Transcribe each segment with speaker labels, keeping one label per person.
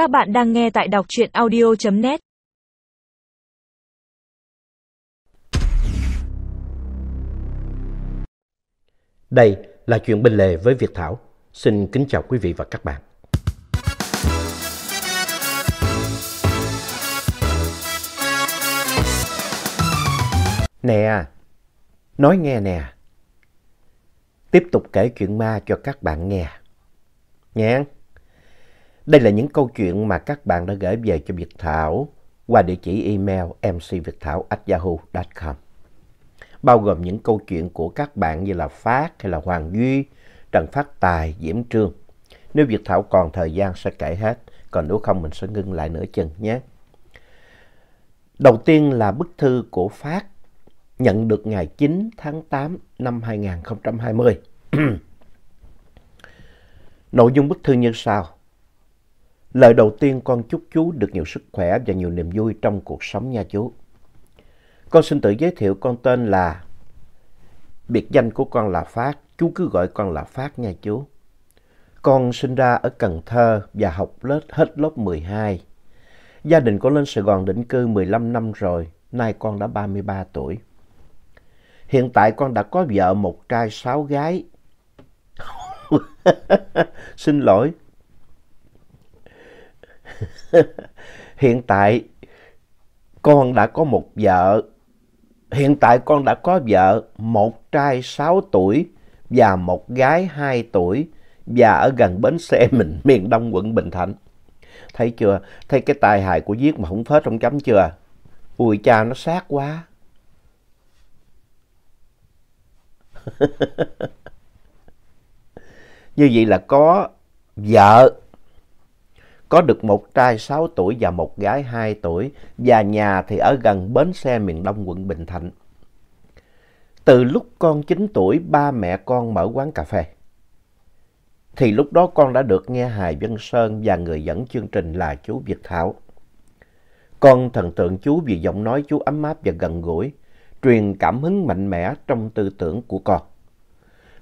Speaker 1: Các bạn đang nghe tại đọc truyện audio.net
Speaker 2: Đây là chuyện bên lề với Việt Thảo. Xin kính chào quý vị và các bạn. Nè, nói nghe nè. Tiếp tục kể chuyện ma cho các bạn nghe. Nghe. Đây là những câu chuyện mà các bạn đã gửi về cho Việt Thảo qua địa chỉ email mcvietthao@yahoo.com bao gồm những câu chuyện của các bạn như là Phát hay là Hoàng Duy, Trần Phát Tài, Diễm Trương. Nếu Việt Thảo còn thời gian sẽ kể hết, còn nếu không mình sẽ ngưng lại nửa chừng nhé. Đầu tiên là bức thư của Phát, nhận được ngày 9 tháng 8 năm 2020. Nội dung bức thư như sau. Lời đầu tiên con chúc chú được nhiều sức khỏe và nhiều niềm vui trong cuộc sống nha chú. Con xin tự giới thiệu con tên là... Biệt danh của con là Phát, chú cứ gọi con là Phát nha chú. Con sinh ra ở Cần Thơ và học lớp hết lớp 12. Gia đình con lên Sài Gòn định cư 15 năm rồi, nay con đã 33 tuổi. Hiện tại con đã có vợ một trai sáu gái. Xin lỗi. Hiện tại con đã có một vợ Hiện tại con đã có vợ, một trai 6 tuổi và một gái 2 tuổi và ở gần bến xe mình, miền Đông quận Bình Thạnh. Thấy chưa? Thấy cái tai hại của giết mà không phết trong chấm chưa? Ui cha nó sát quá. Như vậy là có vợ, có được một trai 6 tuổi và một gái 2 tuổi và nhà thì ở gần bến xe miền Đông quận Bình Thạnh. Từ lúc con 9 tuổi ba mẹ con mở quán cà phê. Thì lúc đó con đã được nghe Hài Vân Sơn và người dẫn chương trình là chú Việt Thảo. Con thần tượng chú vì giọng nói chú ấm áp và gần gũi, truyền cảm hứng mạnh mẽ trong tư tưởng của con.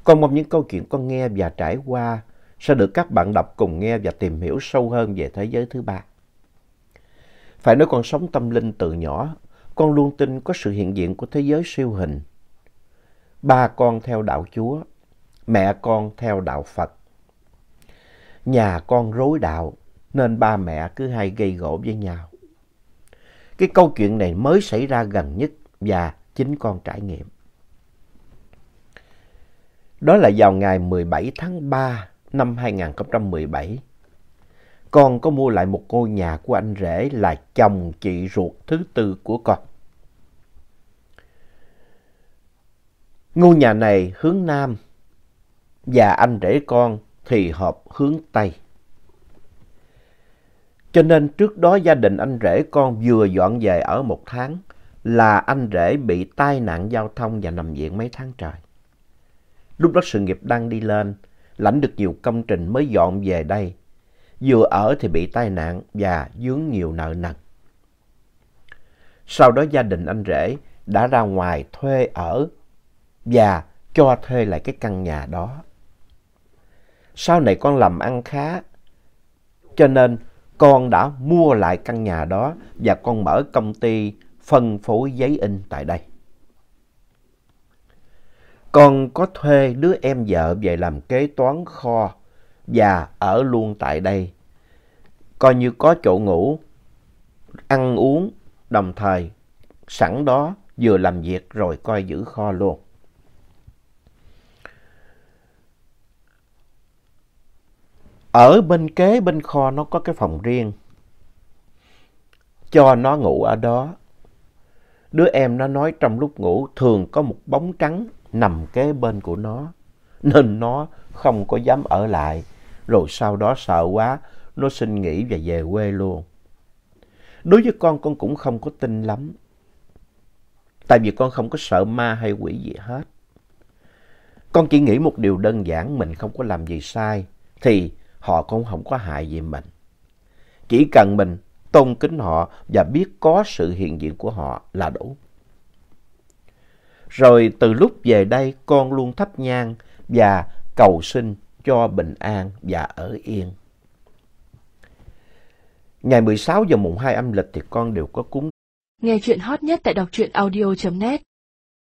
Speaker 2: Con mong những câu chuyện con nghe và trải qua sẽ được các bạn đọc cùng nghe và tìm hiểu sâu hơn về thế giới thứ ba. Phải nói con sống tâm linh từ nhỏ, con luôn tin có sự hiện diện của thế giới siêu hình. Ba con theo đạo Chúa, mẹ con theo đạo Phật. Nhà con rối đạo nên ba mẹ cứ hay gây gỗ với nhau. Cái câu chuyện này mới xảy ra gần nhất và chính con trải nghiệm. Đó là vào ngày 17 tháng 3 năm 2017. Con có mua lại một ngôi nhà của anh rể là chồng chị ruột thứ tư của con. Ngôi nhà này hướng Nam và anh rể con thì hợp hướng Tây. Cho nên trước đó gia đình anh rể con vừa dọn về ở một tháng là anh rể bị tai nạn giao thông và nằm viện mấy tháng trời. Lúc đó sự nghiệp đang đi lên, lãnh được nhiều công trình mới dọn về đây. Vừa ở thì bị tai nạn và dướng nhiều nợ nần. Sau đó gia đình anh rể đã ra ngoài thuê ở và cho thuê lại cái căn nhà đó. Sau này con làm ăn khá, cho nên con đã mua lại căn nhà đó và con mở công ty phân phối giấy in tại đây. Con có thuê đứa em vợ về làm kế toán kho và ở luôn tại đây. Coi như có chỗ ngủ, ăn uống, đồng thời sẵn đó vừa làm việc rồi coi giữ kho luôn. Ở bên kế bên kho nó có cái phòng riêng. Cho nó ngủ ở đó. Đứa em nó nói trong lúc ngủ thường có một bóng trắng nằm kế bên của nó. Nên nó không có dám ở lại. Rồi sau đó sợ quá, nó xin nghỉ và về quê luôn. Đối với con, con cũng không có tin lắm. Tại vì con không có sợ ma hay quỷ gì hết. Con chỉ nghĩ một điều đơn giản, mình không có làm gì sai, thì họ cũng không có hại gì mình. Chỉ cần mình tôn kính họ và biết có sự hiện diện của họ là đủ. Rồi từ lúc về đây con luôn thắp nhang và cầu xin cho bình an và ở yên. Ngày 16 giờ mùng 2 âm lịch thì con đều có cúng.
Speaker 3: Nghe chuyện hot nhất tại đọc truyện audio.net